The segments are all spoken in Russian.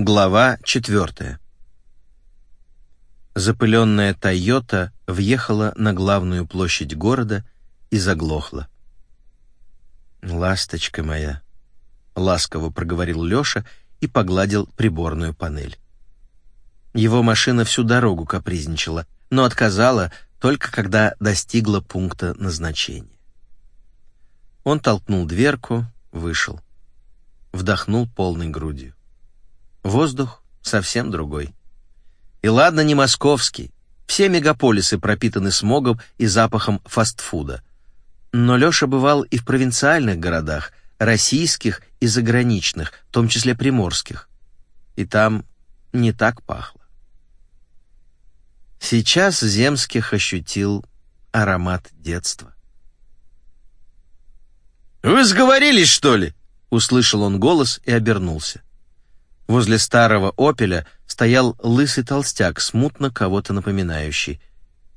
Глава четвертая. Запыленная «Тойота» въехала на главную площадь города и заглохла. «Ласточка моя», — ласково проговорил Леша и погладил приборную панель. Его машина всю дорогу капризничала, но отказала только когда достигла пункта назначения. Он толкнул дверку, вышел. Вдохнул полной грудью. Воздух совсем другой. И ладно не московский. Все мегаполисы пропитаны смогом и запахом фастфуда. Но Леша бывал и в провинциальных городах, российских и заграничных, в том числе приморских. И там не так пахло. Сейчас Земских ощутил аромат детства. «Вы сговорились, что ли?» — услышал он голос и обернулся. Возле старого «Опеля» стоял лысый толстяк, смутно кого-то напоминающий.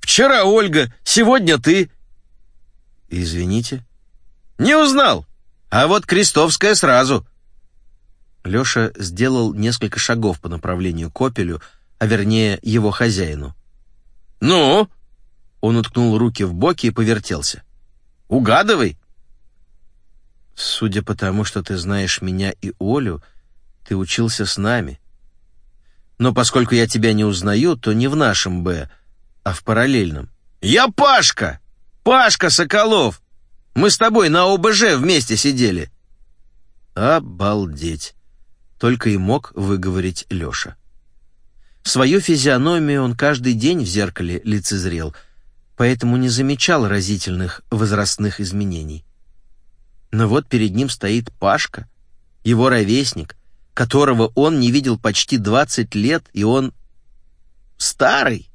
«Вчера Ольга, сегодня ты». «Извините?» «Не узнал. А вот Крестовская сразу». Леша сделал несколько шагов по направлению к «Опелю», а вернее его хозяину. «Ну?» Он уткнул руки в боки и повертелся. «Угадывай». «Судя по тому, что ты знаешь меня и Олю, ты учился с нами. Но поскольку я тебя не узнаю, то не в нашем «Б», а в параллельном. «Я Пашка! Пашка Соколов! Мы с тобой на ОБЖ вместе сидели!» «Обалдеть!» — только и мог выговорить Леша. Свою физиономию он каждый день в зеркале лицезрел, поэтому не замечал разительных возрастных изменений. Но вот перед ним стоит Пашка, его ровесник, которого он не видел почти 20 лет, и он старый.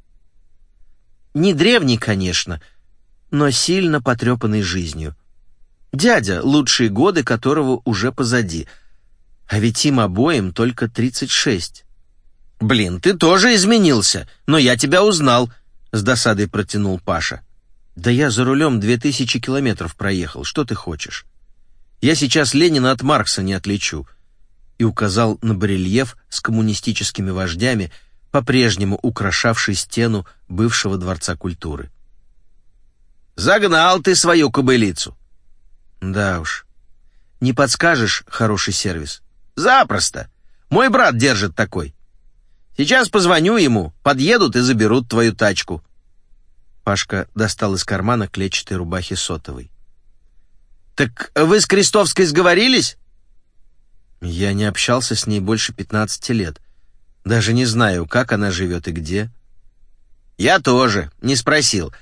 Не древний, конечно, но сильно потрепанный жизнью. Дядя, лучшие годы которого уже позади, а ведь им обоим только 36. «Блин, ты тоже изменился, но я тебя узнал», — с досадой протянул Паша. «Да я за рулем две тысячи километров проехал, что ты хочешь? Я сейчас Ленина от Маркса не отличу», и указал на барельеф с коммунистическими вождями, по-прежнему украшавший стену бывшего Дворца культуры. «Загнал ты свою кобылицу!» «Да уж. Не подскажешь хороший сервис?» «Запросто. Мой брат держит такой. Сейчас позвоню ему, подъедут и заберут твою тачку». Пашка достал из кармана клетчатой рубахи сотовой. «Так вы с Крестовской сговорились?» «Я не общался с ней больше пятнадцати лет. Даже не знаю, как она живет и где». «Я тоже, не спросил.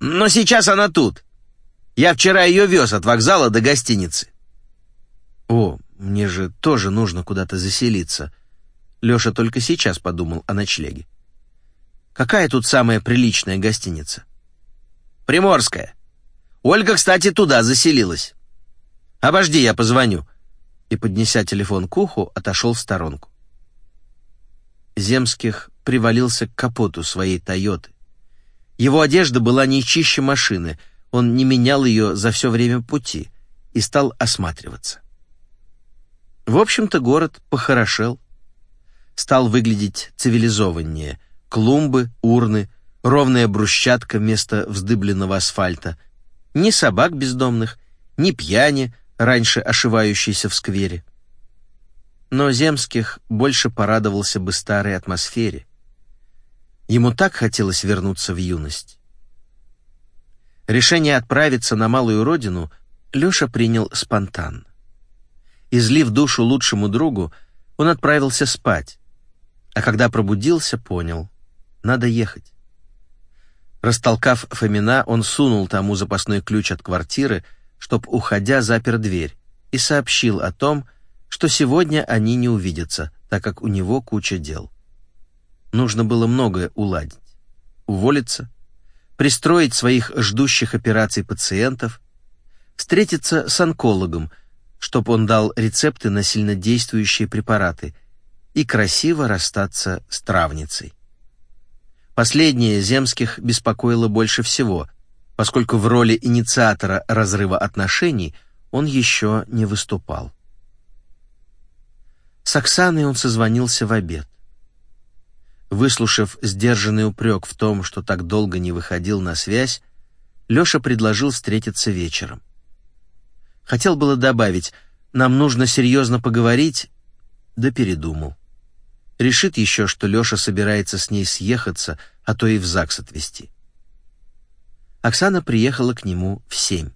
Но сейчас она тут. Я вчера ее вез от вокзала до гостиницы». «О, мне же тоже нужно куда-то заселиться», Леша только сейчас подумал о ночлеге. «Какая тут самая приличная гостиница?» «Приморская. Ольга, кстати, туда заселилась. Обожди, я позвоню». И, поднеся телефон к уху, отошел в сторонку. Земских привалился к капоту своей «Тойоты». Его одежда была не чище машины, он не менял ее за все время пути и стал осматриваться. В общем-то, город похорошел стал выглядеть цивилизованнее. Клумбы, урны, ровная брусчатка вместо вздыбленного асфальта. Ни собак бездомных, ни пьяни, раньше ошивающейся в сквере. Но Земских больше порадовался бы старой атмосфере. Ему так хотелось вернуться в юность. Решение отправиться на малую родину Леша принял спонтанно. Излив душу лучшему другу, он отправился спать, а когда пробудился, понял — надо ехать. Растолкав Фомина, он сунул тому запасной ключ от квартиры, чтоб, уходя, запер дверь, и сообщил о том, что сегодня они не увидятся, так как у него куча дел. Нужно было многое уладить. Уволиться, пристроить своих ждущих операций пациентов, встретиться с онкологом, чтоб он дал рецепты на сильнодействующие препараты — и красиво расстаться с травницей. Последнее Земских беспокоило больше всего, поскольку в роли инициатора разрыва отношений он еще не выступал. С Оксаной он созвонился в обед. Выслушав сдержанный упрек в том, что так долго не выходил на связь, Леша предложил встретиться вечером. Хотел было добавить «нам нужно серьезно поговорить», да передумал. Решит еще, что Леша собирается с ней съехаться, а то и в ЗАГС отвезти. Оксана приехала к нему в семь.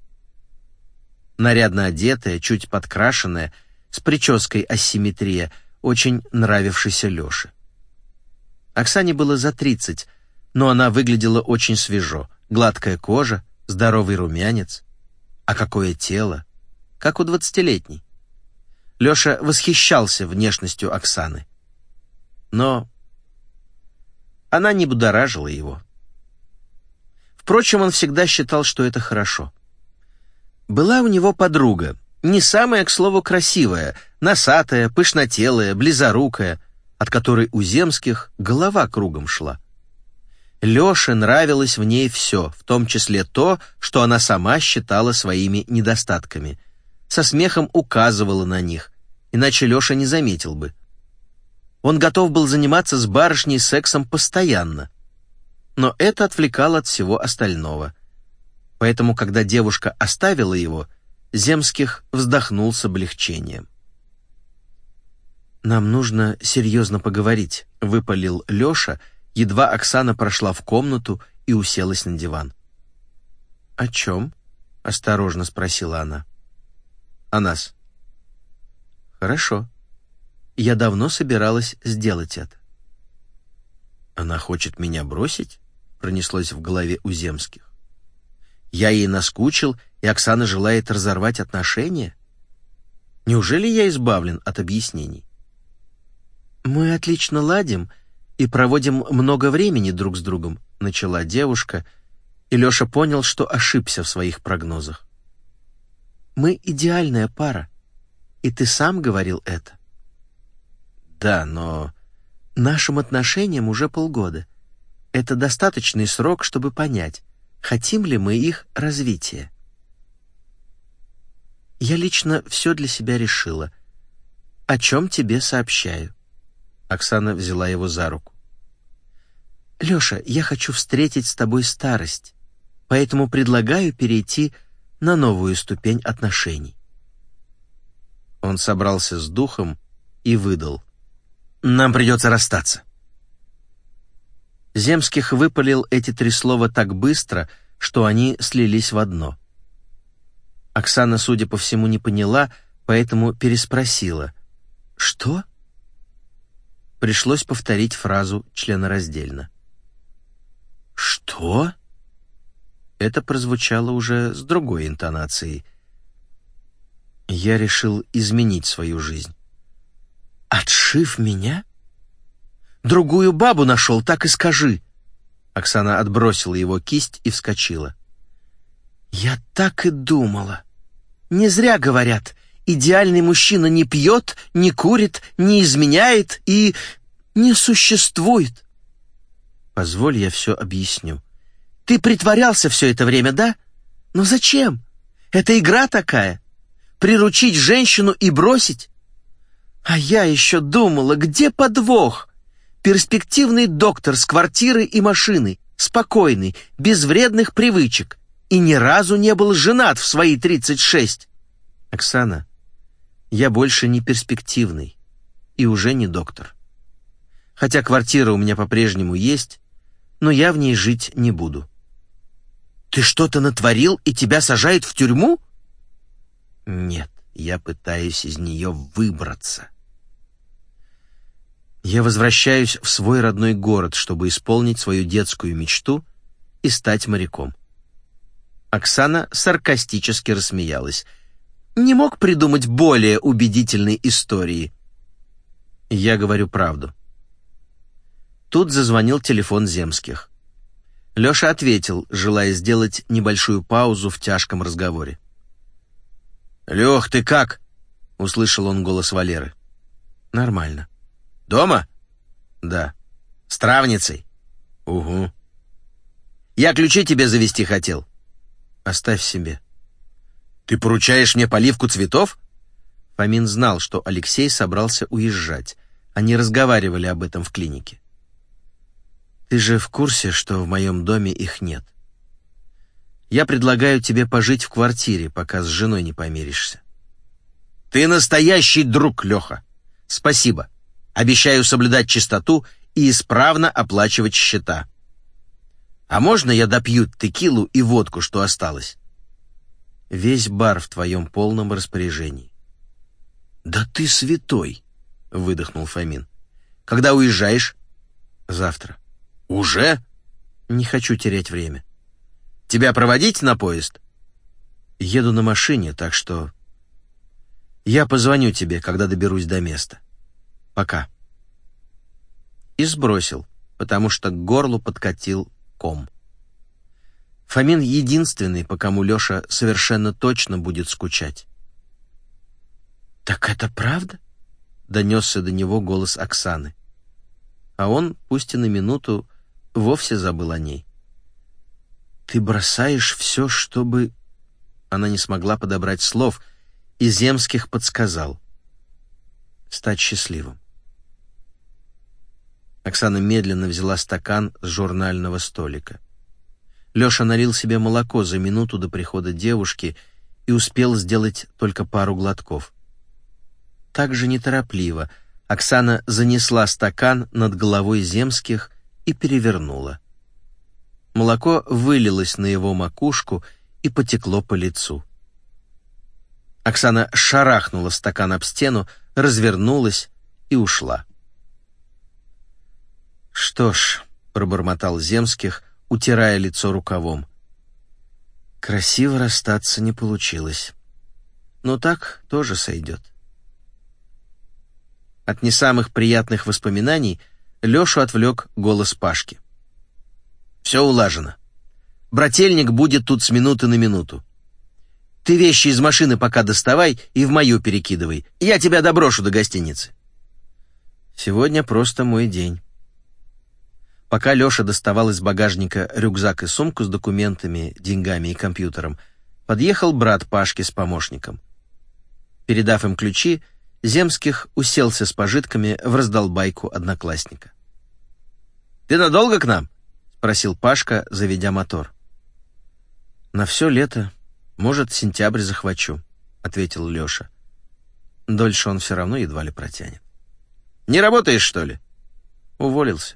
Нарядно одетая, чуть подкрашенная, с прической асимметрия, очень нравившейся Леше. Оксане было за тридцать, но она выглядела очень свежо. Гладкая кожа, здоровый румянец. А какое тело! Как у двадцатилетней. Леша восхищался внешностью Оксаны. Но она не будоражила его. Впрочем, он всегда считал, что это хорошо. Была у него подруга, не самая, к слову, красивая, носатая, пышнотелая, близорукая, от которой у земских голова кругом шла. Лёше нравилось в ней все, в том числе то, что она сама считала своими недостатками. Со смехом указывала на них, иначе Лёша не заметил бы. Он готов был заниматься с барышней сексом постоянно. Но это отвлекало от всего остального. Поэтому, когда девушка оставила его, Земских вздохнул с облегчением. «Нам нужно серьезно поговорить», — выпалил Лёша, — Едва Оксана прошла в комнату и уселась на диван. «О чем?» — осторожно спросила она. «О нас». «Хорошо. Я давно собиралась сделать это». «Она хочет меня бросить?» — пронеслось в голове у Земских. «Я ей наскучил, и Оксана желает разорвать отношения? Неужели я избавлен от объяснений?» «Мы отлично ладим», и проводим много времени друг с другом», — начала девушка, и Леша понял, что ошибся в своих прогнозах. «Мы идеальная пара, и ты сам говорил это». «Да, но...» «Нашим отношениям уже полгода. Это достаточный срок, чтобы понять, хотим ли мы их развития». «Я лично все для себя решила. О чем тебе сообщаю?» Оксана взяла его за руку. «Леша, я хочу встретить с тобой старость, поэтому предлагаю перейти на новую ступень отношений». Он собрался с духом и выдал. «Нам придется расстаться». Земских выпалил эти три слова так быстро, что они слились в одно. Оксана, судя по всему, не поняла, поэтому переспросила. «Что?» пришлось повторить фразу членораздельно. «Что?» Это прозвучало уже с другой интонацией. Я решил изменить свою жизнь. «Отшив меня? Другую бабу нашел, так и скажи!» Оксана отбросила его кисть и вскочила. «Я так и думала. Не зря говорят, идеальный мужчина не пьет, не курит, не изменяет и не существует. Позволь, я все объясню. Ты притворялся все это время, да? Но зачем? Это игра такая. Приручить женщину и бросить? А я еще думала, где подвох? Перспективный доктор с квартирой и машиной, спокойный, без вредных привычек, и ни разу не был женат в свои 36. Оксана, я больше не перспективный и уже не доктор. Хотя квартира у меня по-прежнему есть, но я в ней жить не буду. Ты что-то натворил и тебя сажают в тюрьму? Нет, я пытаюсь из нее выбраться. Я возвращаюсь в свой родной город, чтобы исполнить свою детскую мечту и стать моряком. Оксана саркастически рассмеялась не мог придумать более убедительной истории. Я говорю правду. Тут зазвонил телефон Земских. Лёша ответил, желая сделать небольшую паузу в тяжком разговоре. «Лёх, ты как?» — услышал он голос Валеры. «Нормально». «Дома?» «Да». «С травницей?» «Угу». «Я ключи тебе завести хотел». «Оставь себе». Ты поручаешь мне поливку цветов? Фомин знал, что Алексей собрался уезжать. Они разговаривали об этом в клинике. «Ты же в курсе, что в моем доме их нет? Я предлагаю тебе пожить в квартире, пока с женой не помиришься». «Ты настоящий друг, Леха. Спасибо. Обещаю соблюдать чистоту и исправно оплачивать счета. А можно я допью текилу и водку, что осталось?» Весь бар в твоем полном распоряжении. «Да ты святой!» — выдохнул Фомин. «Когда уезжаешь?» «Завтра». «Уже?» «Не хочу терять время». «Тебя проводить на поезд?» «Еду на машине, так что...» «Я позвоню тебе, когда доберусь до места. Пока». И сбросил, потому что к горлу подкатил ком. Фомин единственный, по кому Леша совершенно точно будет скучать. «Так это правда?» — донесся до него голос Оксаны. А он, пусть и на минуту, вовсе забыл о ней. «Ты бросаешь все, чтобы...» Она не смогла подобрать слов, и Земских подсказал. «Стать счастливым». Оксана медленно взяла стакан с журнального столика. Леша налил себе молоко за минуту до прихода девушки и успел сделать только пару глотков. Так же неторопливо Оксана занесла стакан над головой земских и перевернула. Молоко вылилось на его макушку и потекло по лицу. Оксана шарахнула стакан об стену, развернулась и ушла. «Что ж», — пробормотал Земских, утирая лицо рукавом. Красиво расстаться не получилось. Но так тоже сойдет. От не самых приятных воспоминаний Лешу отвлек голос Пашки. «Все улажено. Брательник будет тут с минуты на минуту. Ты вещи из машины пока доставай и в мою перекидывай. Я тебя доброшу до гостиницы». «Сегодня просто мой день». Пока Леша доставал из багажника рюкзак и сумку с документами, деньгами и компьютером, подъехал брат Пашки с помощником. Передав им ключи, Земских уселся с пожитками в раздолбайку одноклассника. «Ты надолго к нам?» — спросил Пашка, заведя мотор. «На все лето. Может, сентябрь захвачу», — ответил Леша. Дольше он все равно едва ли протянет. «Не работаешь, что ли?» «Уволился».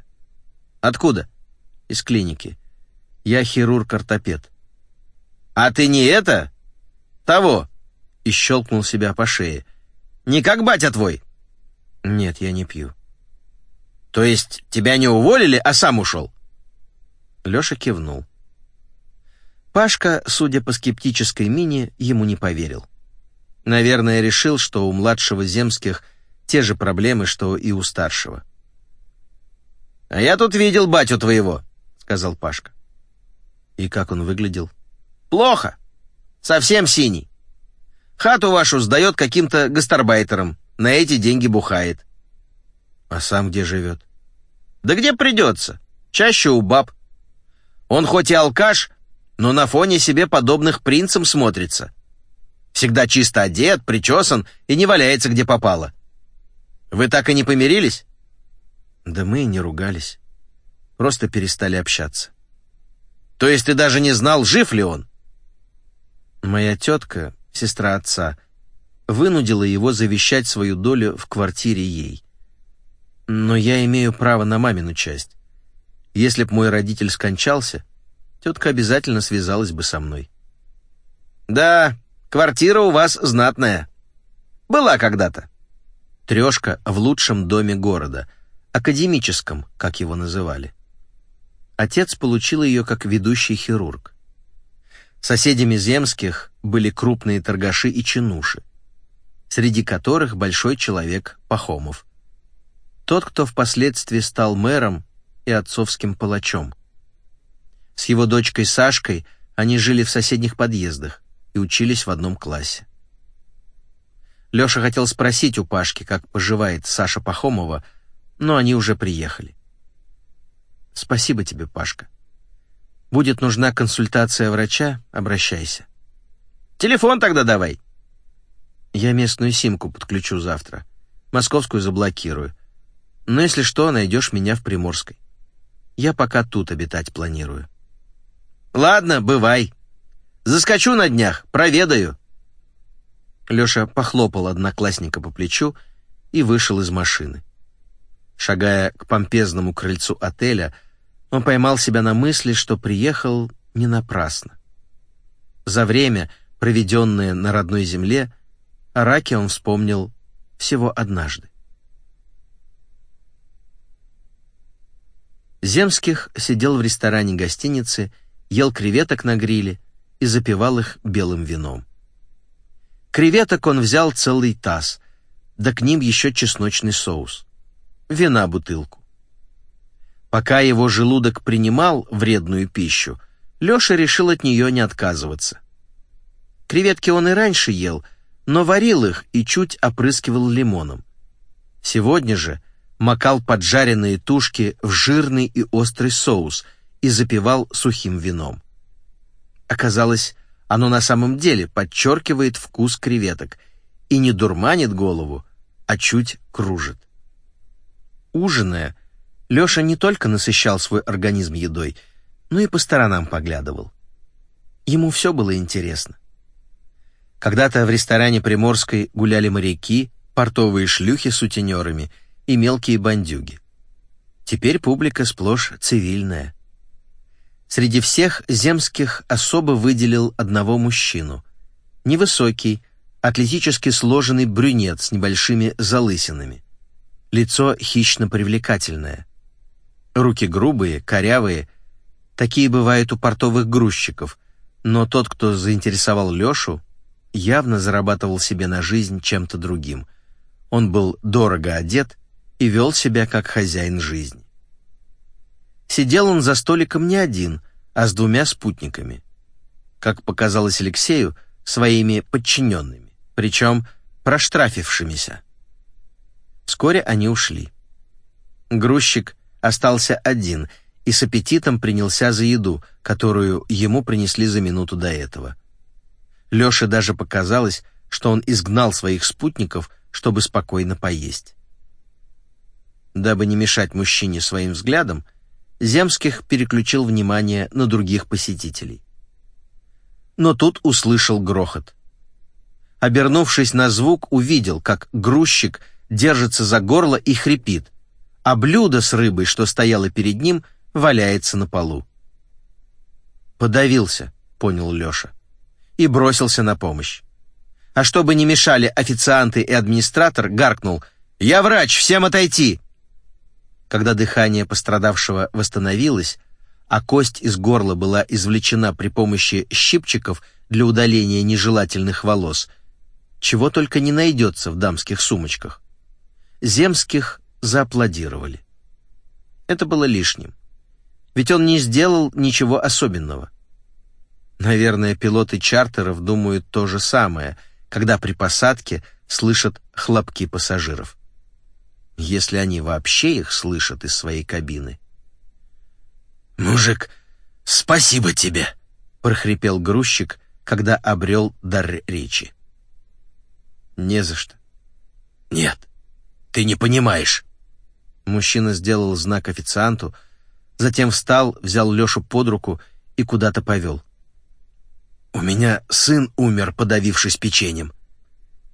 Откуда? Из клиники. Я хирург-ортопед. А ты не это? Того? И щелкнул себя по шее. Не как батя твой? Нет, я не пью. То есть тебя не уволили, а сам ушел? Леша кивнул. Пашка, судя по скептической мине, ему не поверил. Наверное, решил, что у младшего земских те же проблемы, что и у старшего. «А я тут видел батю твоего», — сказал Пашка. «И как он выглядел?» «Плохо. Совсем синий. Хату вашу сдает каким-то гастарбайтерам, на эти деньги бухает». «А сам где живет?» «Да где придется. Чаще у баб. Он хоть и алкаш, но на фоне себе подобных принцам смотрится. Всегда чисто одет, причесан и не валяется, где попало. Вы так и не помирились?» Да мы и не ругались. Просто перестали общаться. То есть ты даже не знал, жив ли он? Моя тетка, сестра отца, вынудила его завещать свою долю в квартире ей. Но я имею право на мамину часть. Если б мой родитель скончался, тетка обязательно связалась бы со мной. Да, квартира у вас знатная. Была когда-то. Трешка в лучшем доме города — академическом, как его называли. Отец получил ее как ведущий хирург. Соседями земских были крупные торгаши и чинуши, среди которых большой человек Пахомов. Тот, кто впоследствии стал мэром и отцовским палачом. С его дочкой Сашкой они жили в соседних подъездах и учились в одном классе. Леша хотел спросить у Пашки, как поживает Саша Пахомова, но они уже приехали. Спасибо тебе, Пашка. Будет нужна консультация врача, обращайся. Телефон тогда давай. Я местную симку подключу завтра. Московскую заблокирую. Но если что, найдешь меня в Приморской. Я пока тут обитать планирую. Ладно, бывай. Заскочу на днях, проведаю. Леша похлопал одноклассника по плечу и вышел из машины. Шагая к помпезному крыльцу отеля, он поймал себя на мысли, что приехал не напрасно. За время, проведенное на родной земле, о он вспомнил всего однажды. Земских сидел в ресторане гостиницы, ел креветок на гриле и запивал их белым вином. Креветок он взял целый таз, да к ним еще чесночный соус. Вина бутылку. Пока его желудок принимал вредную пищу, Леша решил от нее не отказываться. Креветки он и раньше ел, но варил их и чуть опрыскивал лимоном. Сегодня же макал поджаренные тушки в жирный и острый соус и запивал сухим вином. Оказалось, оно на самом деле подчеркивает вкус креветок и не дурманит голову, а чуть кружит. Ужиная, Леша не только насыщал свой организм едой, но и по сторонам поглядывал. Ему все было интересно. Когда-то в ресторане Приморской гуляли моряки, портовые шлюхи с сутенерами и мелкие бандюги. Теперь публика сплошь цивильная. Среди всех земских особо выделил одного мужчину. Невысокий, атлетически сложенный брюнет с небольшими залысинами. Лицо хищно привлекательное. Руки грубые, корявые. Такие бывают у портовых грузчиков. Но тот, кто заинтересовал Лешу, явно зарабатывал себе на жизнь чем-то другим. Он был дорого одет и вел себя как хозяин жизни. Сидел он за столиком не один, а с двумя спутниками. Как показалось Алексею, своими подчиненными, причем проштрафившимися. Вскоре они ушли. Грузчик остался один и с аппетитом принялся за еду, которую ему принесли за минуту до этого. Лёше даже показалось, что он изгнал своих спутников, чтобы спокойно поесть. Дабы не мешать мужчине своим взглядом, Земских переключил внимание на других посетителей. Но тут услышал грохот. Обернувшись на звук, увидел, как грузчик держится за горло и хрипит, а блюдо с рыбой, что стояло перед ним, валяется на полу. «Подавился», — понял Леша, и бросился на помощь. А чтобы не мешали официанты и администратор, гаркнул «Я врач, всем отойти!» Когда дыхание пострадавшего восстановилось, а кость из горла была извлечена при помощи щипчиков для удаления нежелательных волос, чего только не найдется в дамских сумочках. Земских зааплодировали. Это было лишним. Ведь он не сделал ничего особенного. Наверное, пилоты чартеров думают то же самое, когда при посадке слышат хлопки пассажиров если они вообще их слышат из своей кабины. «Мужик, спасибо тебе!» — прохрипел грузчик, когда обрел дар речи. «Не за что». «Нет, ты не понимаешь». Мужчина сделал знак официанту, затем встал, взял Лешу под руку и куда-то повел. «У меня сын умер, подавившись печеньем.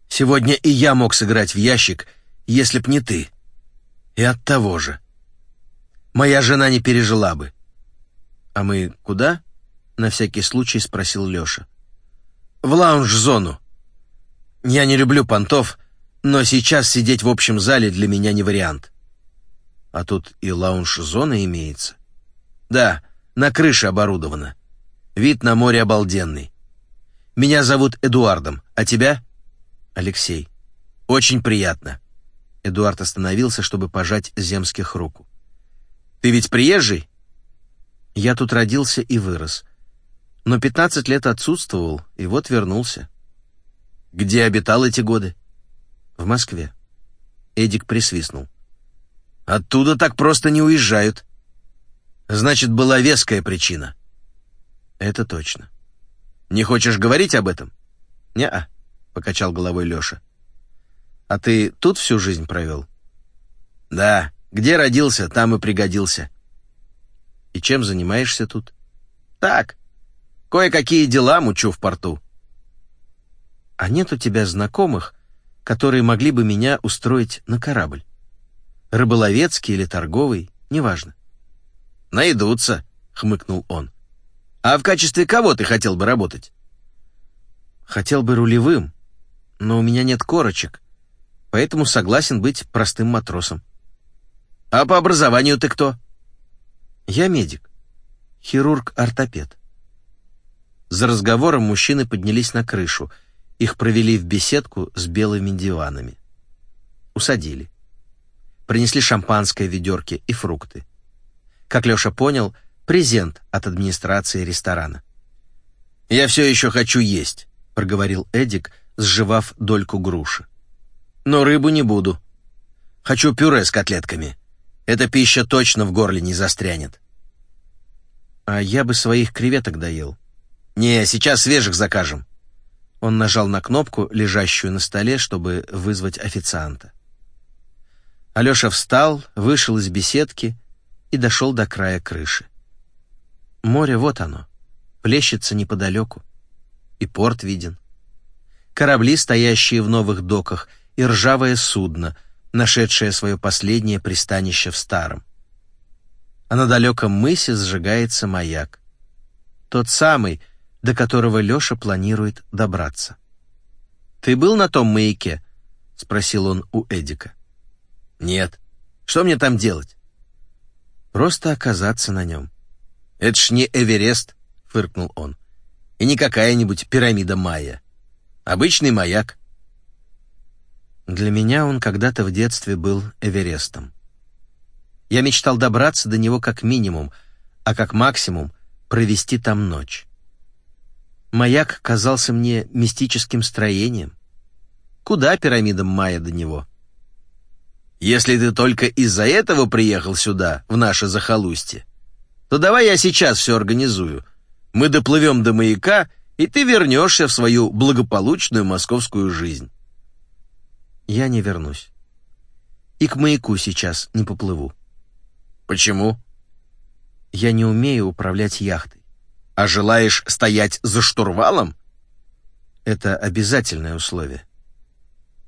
Сегодня и я мог сыграть в ящик — если б не ты. И от того же. Моя жена не пережила бы. А мы куда? На всякий случай спросил Лёша. В лаунж-зону. Я не люблю понтов, но сейчас сидеть в общем зале для меня не вариант. А тут и лаунж-зона имеется. Да, на крыше оборудовано. Вид на море обалденный. Меня зовут Эдуардом, а тебя? Алексей. Очень приятно. Эдуард остановился, чтобы пожать Земских руку. «Ты ведь приезжий?» «Я тут родился и вырос. Но 15 лет отсутствовал, и вот вернулся». «Где обитал эти годы?» «В Москве». Эдик присвистнул. «Оттуда так просто не уезжают. Значит, была веская причина». «Это точно». «Не хочешь говорить об этом?» «Не-а. покачал головой Леша. «А ты тут всю жизнь провел?» «Да, где родился, там и пригодился». «И чем занимаешься тут?» «Так, кое-какие дела мучу в порту». «А нет у тебя знакомых, которые могли бы меня устроить на корабль? Рыболовецкий или торговый, неважно». «Найдутся», — хмыкнул он. «А в качестве кого ты хотел бы работать?» «Хотел бы рулевым, но у меня нет корочек, поэтому согласен быть простым матросом». «А по образованию ты кто?» «Я медик, хирург-ортопед». За разговором мужчины поднялись на крышу. Их провели в беседку с белыми диванами. Усадили. Принесли шампанское в ведерке и фрукты. Как Леша понял, презент от администрации ресторана. «Я все еще хочу есть», — проговорил Эдик, сживав дольку груши. «Но рыбу не буду. Хочу пюре с котлетками. Эта пища точно в горле не застрянет». «А я бы своих креветок доел». «Не, сейчас свежих закажем». Он нажал на кнопку, лежащую на столе, чтобы вызвать официанта. Алеша встал, вышел из беседки и дошел до края крыши. Море вот оно, плещется неподалеку, и порт виден. Корабли, стоящие в новых доках, и ржавое судно, нашедшее свое последнее пристанище в старом. А на далеком мысе сжигается маяк. Тот самый, до которого Леша планирует добраться. «Ты был на том маяке?» — спросил он у Эдика. «Нет. Что мне там делать?» Просто оказаться на нем. «Это ж не Эверест», — фыркнул он. «И не какая-нибудь пирамида Майя. Обычный маяк». Для меня он когда-то в детстве был Эверестом. Я мечтал добраться до него как минимум, а как максимум провести там ночь. Маяк казался мне мистическим строением. Куда пирамидам Майя до него? Если ты только из-за этого приехал сюда, в наше захолустье, то давай я сейчас все организую. Мы доплывем до маяка, и ты вернешься в свою благополучную московскую жизнь. Я не вернусь. И к маяку сейчас не поплыву. Почему? Я не умею управлять яхтой. А желаешь стоять за штурвалом? Это обязательное условие.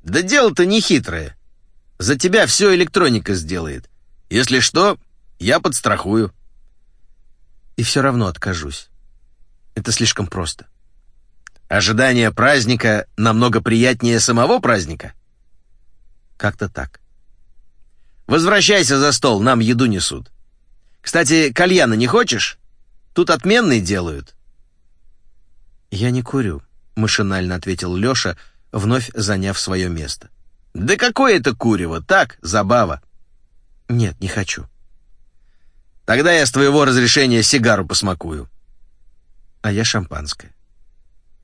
Да дело-то не хитрое. За тебя все электроника сделает. Если что, я подстрахую. И все равно откажусь. Это слишком просто. Ожидание праздника намного приятнее самого праздника? Как-то так. Возвращайся за стол, нам еду несут. Кстати, кальяна не хочешь? Тут отменный делают. Я не курю, машинально ответил Леша, вновь заняв свое место. Да какое это курево, так, забава. Нет, не хочу. Тогда я с твоего разрешения сигару посмакую. А я шампанское.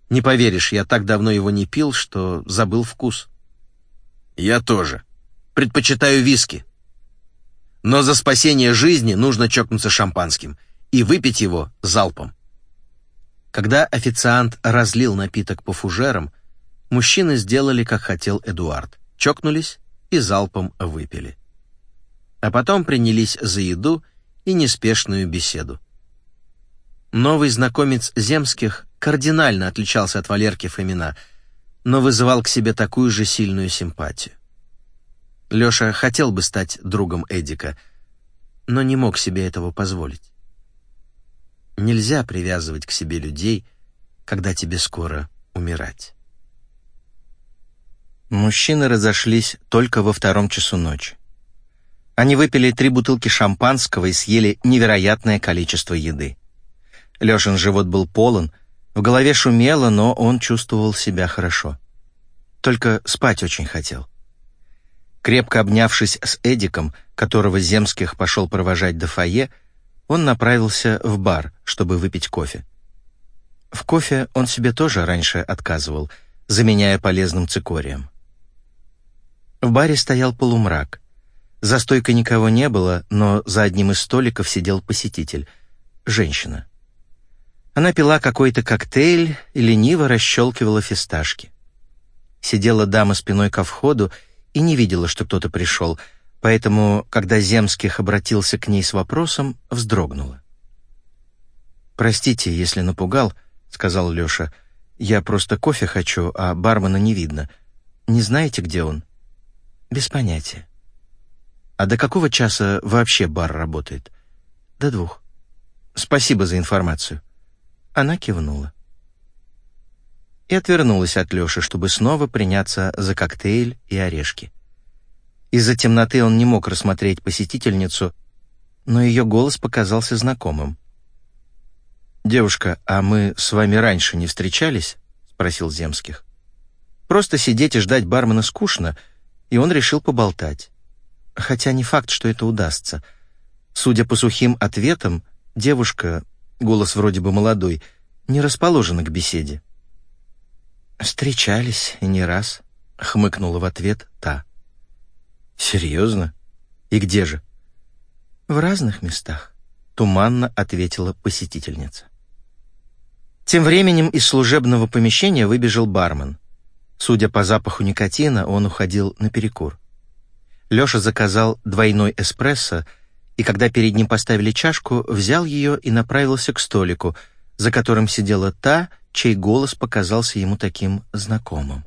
Не поверишь, я так давно его не пил, что забыл вкус. Я тоже. Предпочитаю виски. Но за спасение жизни нужно чокнуться шампанским и выпить его залпом. Когда официант разлил напиток по фужерам, мужчины сделали, как хотел Эдуард чокнулись и залпом выпили. А потом принялись за еду и неспешную беседу. Новый знакомец Земских кардинально отличался от Валерки Фомина, но вызывал к себе такую же сильную симпатию. Леша хотел бы стать другом Эдика, но не мог себе этого позволить. Нельзя привязывать к себе людей, когда тебе скоро умирать. Мужчины разошлись только во втором часу ночи. Они выпили три бутылки шампанского и съели невероятное количество еды. Лешин живот был полон, в голове шумело, но он чувствовал себя хорошо. Только спать очень хотел. Крепко обнявшись с Эдиком, которого Земских пошел провожать до фойе, он направился в бар, чтобы выпить кофе. В кофе он себе тоже раньше отказывал, заменяя полезным цикорием. В баре стоял полумрак. За стойкой никого не было, но за одним из столиков сидел посетитель. Женщина. Она пила какой-то коктейль и лениво расщелкивала фисташки. Сидела дама спиной ко входу и не видела, что кто-то пришел, поэтому, когда Земских обратился к ней с вопросом, вздрогнула. «Простите, если напугал», — сказал Леша. «Я просто кофе хочу, а бармена не видно. Не знаете, где он?» «Без понятия». «А до какого часа вообще бар работает?» «До двух». «Спасибо за информацию». Она кивнула. И отвернулась от Лёши, чтобы снова приняться за коктейль и орешки. Из-за темноты он не мог рассмотреть посетительницу, но ее голос показался знакомым. «Девушка, а мы с вами раньше не встречались?» — спросил Земских. «Просто сидеть и ждать бармена скучно, и он решил поболтать. Хотя не факт, что это удастся. Судя по сухим ответам, девушка, голос вроде бы молодой, не расположена к беседе». «Встречались, и не раз», — хмыкнула в ответ та. «Серьезно? И где же?» «В разных местах», — туманно ответила посетительница. Тем временем из служебного помещения выбежал бармен. Судя по запаху никотина, он уходил на перекур. Лёша заказал двойной эспрессо, и когда перед ним поставили чашку, взял ее и направился к столику, за которым сидела та, чей голос показался ему таким знакомым.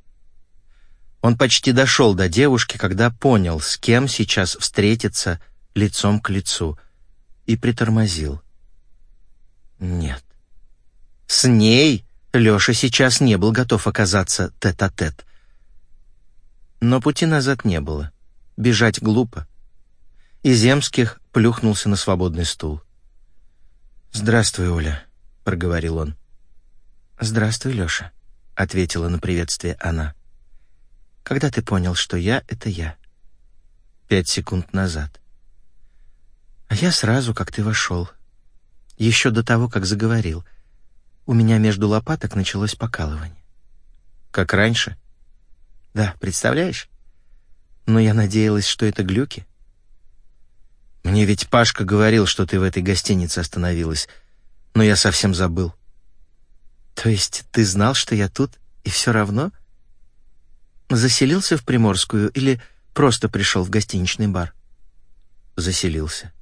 Он почти дошел до девушки, когда понял, с кем сейчас встретиться лицом к лицу, и притормозил. Нет. С ней Лёша сейчас не был готов оказаться тет-а-тет. -тет. Но пути назад не было. Бежать глупо. И Земских плюхнулся на свободный стул. «Здравствуй, Оля», — проговорил он. «Здравствуй, Лёша», — ответила на приветствие она. «Когда ты понял, что я — это я?» «Пять секунд назад». «А я сразу, как ты вошел. Еще до того, как заговорил — у меня между лопаток началось покалывание. Как раньше? Да, представляешь? Но я надеялась, что это глюки. Мне ведь Пашка говорил, что ты в этой гостинице остановилась, но я совсем забыл. То есть ты знал, что я тут, и все равно? Заселился в Приморскую или просто пришел в гостиничный бар? Заселился.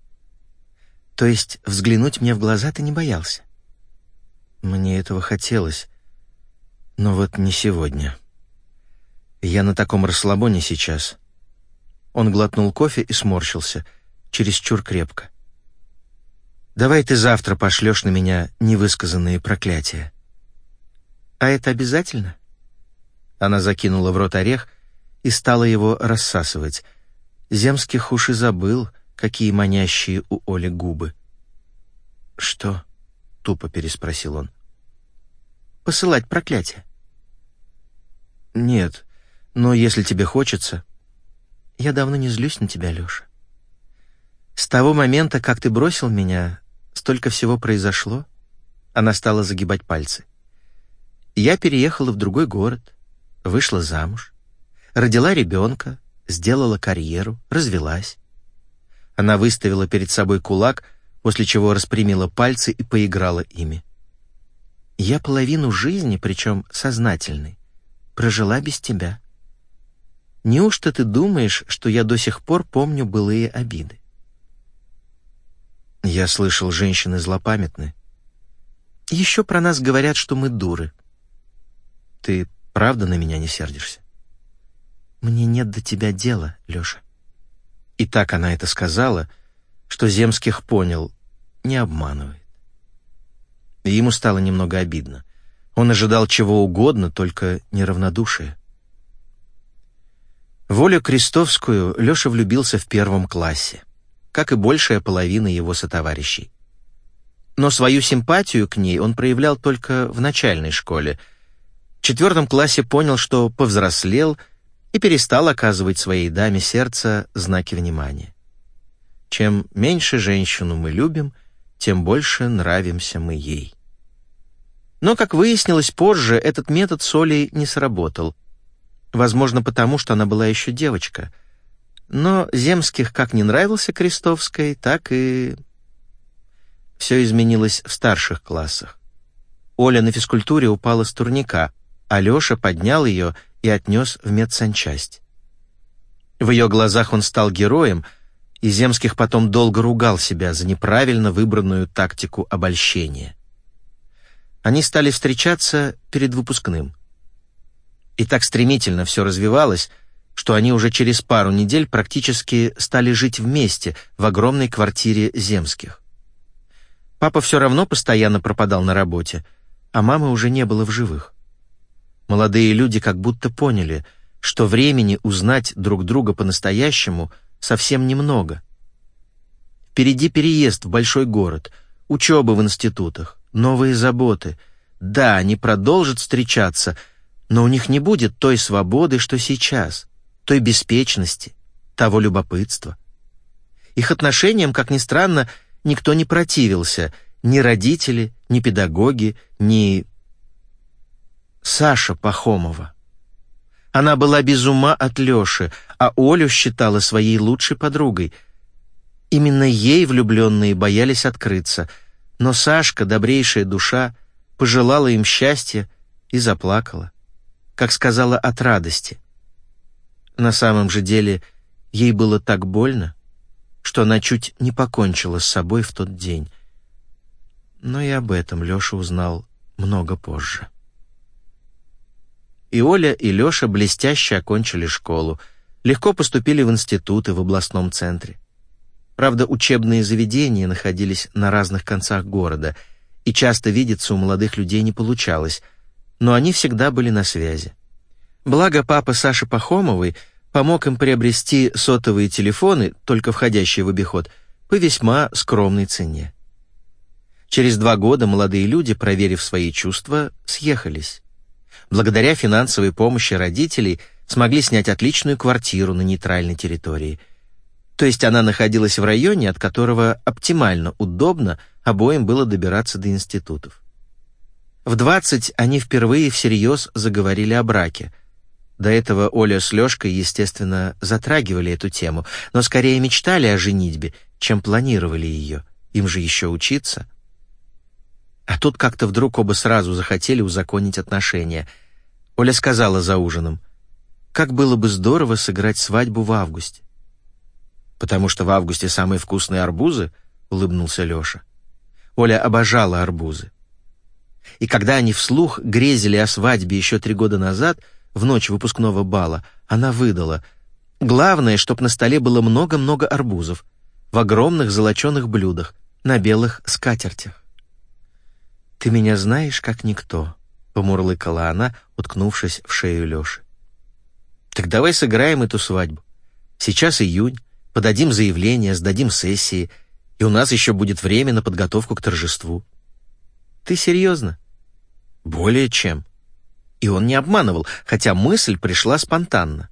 То есть взглянуть мне в глаза ты не боялся? Мне этого хотелось, но вот не сегодня. Я на таком расслабоне сейчас. Он глотнул кофе и сморщился, чересчур крепко. Давай ты завтра пошлешь на меня невысказанные проклятия. А это обязательно? Она закинула в рот орех и стала его рассасывать. Земских уж и забыл, какие манящие у Оли губы. Что? тупо переспросил он. Посылать проклятие. Нет, но если тебе хочется, я давно не злюсь на тебя, Лёша. С того момента, как ты бросил меня, столько всего произошло. Она стала загибать пальцы. Я переехала в другой город, вышла замуж, родила ребенка, сделала карьеру, развелась. Она выставила перед собой кулак — после чего распрямила пальцы и поиграла ими. Я половину жизни, причем сознательной, прожила без тебя. Неужто ты думаешь, что я до сих пор помню былые обиды? Я слышал, женщины злопамятны. Еще про нас говорят, что мы дуры. Ты правда на меня не сердишься? Мне нет до тебя дела, Лёша. И так она это сказала, что Земских понял, не обманывает. И ему стало немного обидно. Он ожидал чего угодно, только неравнодушие. Волю Крестовскую Леша влюбился в первом классе, как и большая половина его сотоварищей. Но свою симпатию к ней он проявлял только в начальной школе. Четвертом классе понял, что повзрослел и перестал оказывать своей даме сердца знаки внимания. Чем меньше женщину мы любим — тем больше нравимся мы ей. Но, как выяснилось позже, этот метод с Олей не сработал. Возможно, потому что она была еще девочка. Но Земских как не нравился Крестовской, так и... Все изменилось в старших классах. Оля на физкультуре упала с турника, а Леша поднял ее и отнес в медсанчасть. В ее глазах он стал героем, и Земских потом долго ругал себя за неправильно выбранную тактику обольщения. Они стали встречаться перед выпускным. И так стремительно все развивалось, что они уже через пару недель практически стали жить вместе в огромной квартире Земских. Папа все равно постоянно пропадал на работе, а мамы уже не было в живых. Молодые люди как будто поняли, что времени узнать друг друга по-настоящему совсем немного. Впереди переезд в большой город, учеба в институтах, новые заботы. Да, они продолжат встречаться, но у них не будет той свободы, что сейчас, той беспечности, того любопытства. Их отношениям, как ни странно, никто не противился, ни родители, ни педагоги, ни Саша Пахомова. Она была без ума от Лёши, а Олю считала своей лучшей подругой. Именно ей влюбленные боялись открыться, но Сашка, добрейшая душа, пожелала им счастья и заплакала, как сказала от радости. На самом же деле ей было так больно, что она чуть не покончила с собой в тот день. Но и об этом Лёша узнал много позже. И Оля, и Лёша блестяще окончили школу, легко поступили в институты в областном центре. Правда, учебные заведения находились на разных концах города, и часто видеться у молодых людей не получалось, но они всегда были на связи. Благо папа Саши Пахомовой помог им приобрести сотовые телефоны, только входящие в обиход, по весьма скромной цене. Через два года молодые люди, проверив свои чувства, съехались благодаря финансовой помощи родителей, смогли снять отличную квартиру на нейтральной территории. То есть она находилась в районе, от которого оптимально удобно обоим было добираться до институтов. В 20 они впервые всерьез заговорили о браке. До этого Оля с Лёшкой, естественно, затрагивали эту тему, но скорее мечтали о женитьбе, чем планировали ее. Им же еще учиться. А тут как-то вдруг оба сразу захотели узаконить отношения. Оля сказала за ужином, «Как было бы здорово сыграть свадьбу в августе». «Потому что в августе самые вкусные арбузы?» — улыбнулся Лёша. Оля обожала арбузы. И когда они вслух грезили о свадьбе еще три года назад, в ночь выпускного бала, она выдала, «Главное, чтоб на столе было много-много арбузов, в огромных золоченых блюдах, на белых скатертях». «Ты меня знаешь, как никто», — помурлыкала она, уткнувшись в шею Лёши. «Так давай сыграем эту свадьбу. Сейчас июнь, подадим заявление, сдадим сессии, и у нас еще будет время на подготовку к торжеству». «Ты серьезно?» «Более чем». И он не обманывал, хотя мысль пришла спонтанно.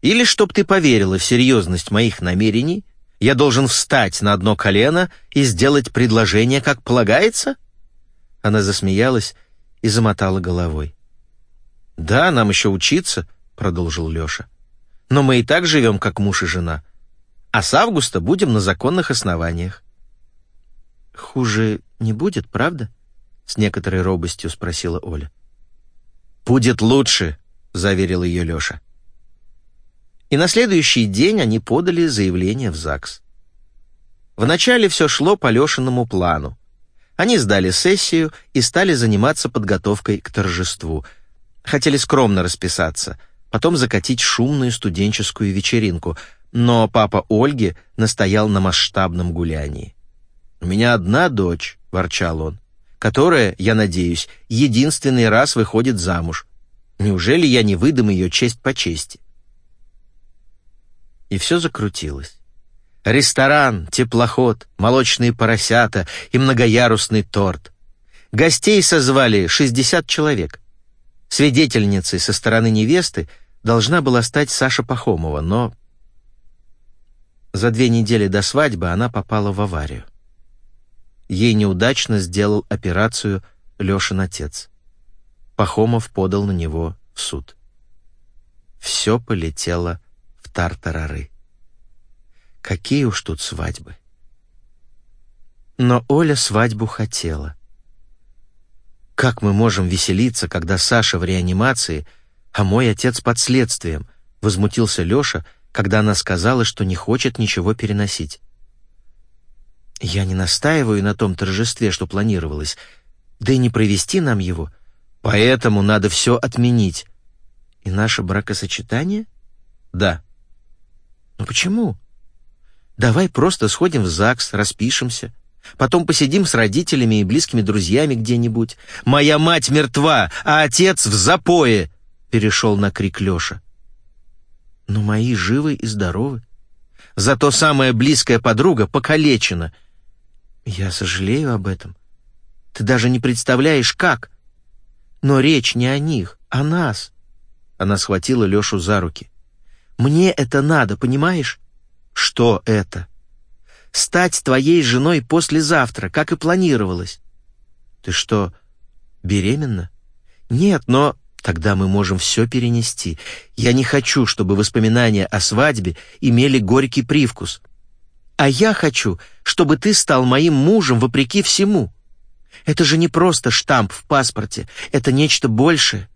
«Или чтоб ты поверила в серьезность моих намерений, я должен встать на одно колено и сделать предложение, как полагается?» Она засмеялась и замотала головой. «Да, нам еще учиться», — продолжил Леша. «Но мы и так живем, как муж и жена. А с августа будем на законных основаниях». «Хуже не будет, правда?» — с некоторой робостью спросила Оля. «Будет лучше», — заверил ее Леша и на следующий день они подали заявление в ЗАГС. Вначале все шло по Лешиному плану. Они сдали сессию и стали заниматься подготовкой к торжеству. Хотели скромно расписаться, потом закатить шумную студенческую вечеринку, но папа Ольги настоял на масштабном гулянии. «У меня одна дочь», — ворчал он, «которая, я надеюсь, единственный раз выходит замуж. Неужели я не выдам ее честь по чести?» И все закрутилось. Ресторан, теплоход, молочные поросята и многоярусный торт. Гостей созвали 60 человек. Свидетельницей со стороны невесты должна была стать Саша Пахомова, но за две недели до свадьбы она попала в аварию. Ей неудачно сделал операцию Лешин отец. Пахомов подал на него в суд. Все полетело тартарары. Какие уж тут свадьбы. Но Оля свадьбу хотела. Как мы можем веселиться, когда Саша в реанимации, а мой отец под следствием», — возмутился Леша, когда она сказала, что не хочет ничего переносить. «Я не настаиваю на том торжестве, что планировалось, да и не провести нам его, поэтому надо все отменить». «И наше бракосочетание?» «Да». «Но почему?» «Давай просто сходим в ЗАГС, распишемся». Потом посидим с родителями и близкими друзьями где-нибудь. Моя мать мертва, а отец в запое!» Перешел на крик Леша. «Но мои живы и здоровы. Зато самая близкая подруга покалечена. Я сожалею об этом. Ты даже не представляешь, как. Но речь не о них, а нас». Она схватила Лешу за руки. «Мне это надо, понимаешь?» «Что это?» стать твоей женой послезавтра, как и планировалось. Ты что, беременна? Нет, но тогда мы можем все перенести. Я не хочу, чтобы воспоминания о свадьбе имели горький привкус. А я хочу, чтобы ты стал моим мужем вопреки всему. Это же не просто штамп в паспорте, это нечто большее.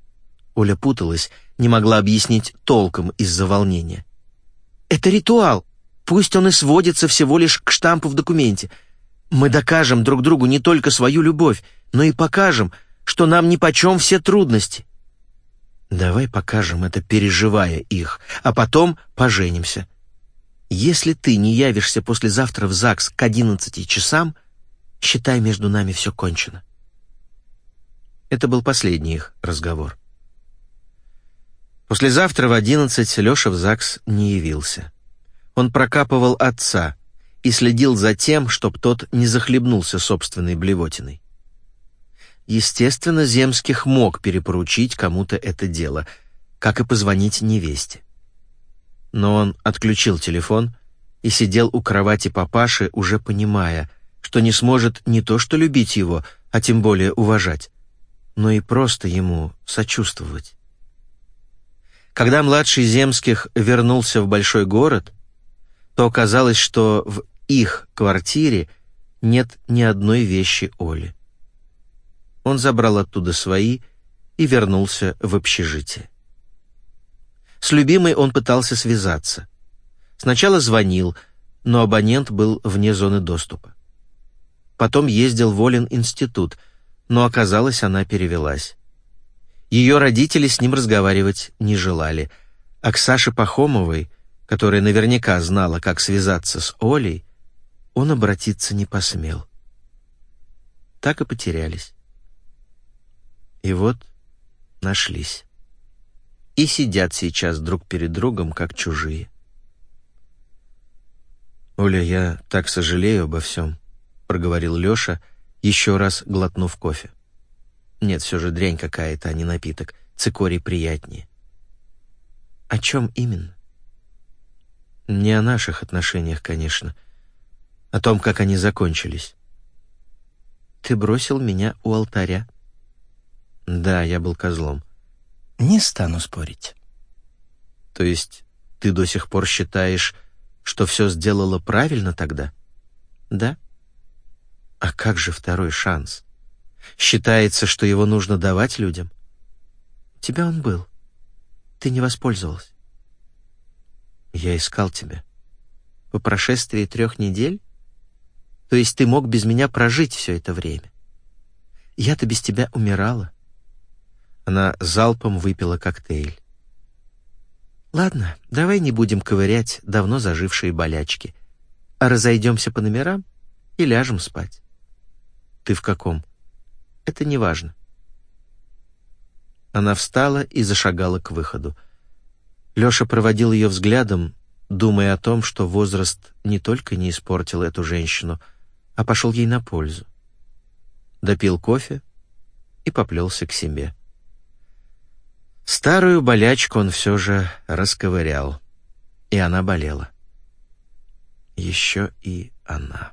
Оля путалась, не могла объяснить толком из-за волнения. Это ритуал, Пусть он и сводится всего лишь к штампу в документе. Мы докажем друг другу не только свою любовь, но и покажем, что нам нипочем все трудности. Давай покажем это, переживая их, а потом поженимся. Если ты не явишься послезавтра в ЗАГС к одиннадцати часам, считай, между нами все кончено. Это был последний их разговор. Послезавтра в одиннадцать Леша в ЗАГС не явился. Он прокапывал отца и следил за тем, чтоб тот не захлебнулся собственной блевотиной. Естественно, Земских мог перепоручить кому-то это дело, как и позвонить невесте. Но он отключил телефон и сидел у кровати папаши, уже понимая, что не сможет не то что любить его, а тем более уважать, но и просто ему сочувствовать. Когда младший Земских вернулся в большой город, то оказалось, что в их квартире нет ни одной вещи Оли. Он забрал оттуда свои и вернулся в общежитие. С любимой он пытался связаться. Сначала звонил, но абонент был вне зоны доступа. Потом ездил в Олин институт, но оказалось, она перевелась. Ее родители с ним разговаривать не желали, а к Саше Пахомовой — которая наверняка знала, как связаться с Олей, он обратиться не посмел. Так и потерялись. И вот нашлись. И сидят сейчас друг перед другом, как чужие. «Оля, я так сожалею обо всем», — проговорил Леша, еще раз глотнув кофе. «Нет, все же дрянь какая-то, а не напиток. Цикорий приятнее». «О чем именно?» Не о наших отношениях, конечно. О том, как они закончились. Ты бросил меня у алтаря. Да, я был козлом. Не стану спорить. То есть ты до сих пор считаешь, что все сделала правильно тогда? Да. А как же второй шанс? Считается, что его нужно давать людям. У тебя он был. Ты не воспользовался. Я искал тебя. По прошествии трех недель? То есть ты мог без меня прожить все это время? Я-то без тебя умирала. Она залпом выпила коктейль. Ладно, давай не будем ковырять давно зажившие болячки, а разойдемся по номерам и ляжем спать. Ты в каком? Это не важно. Она встала и зашагала к выходу. Лёша проводил ее взглядом, думая о том, что возраст не только не испортил эту женщину, а пошел ей на пользу. Допил кофе и поплелся к себе. Старую болячку он все же расковырял, и она болела. Еще и она.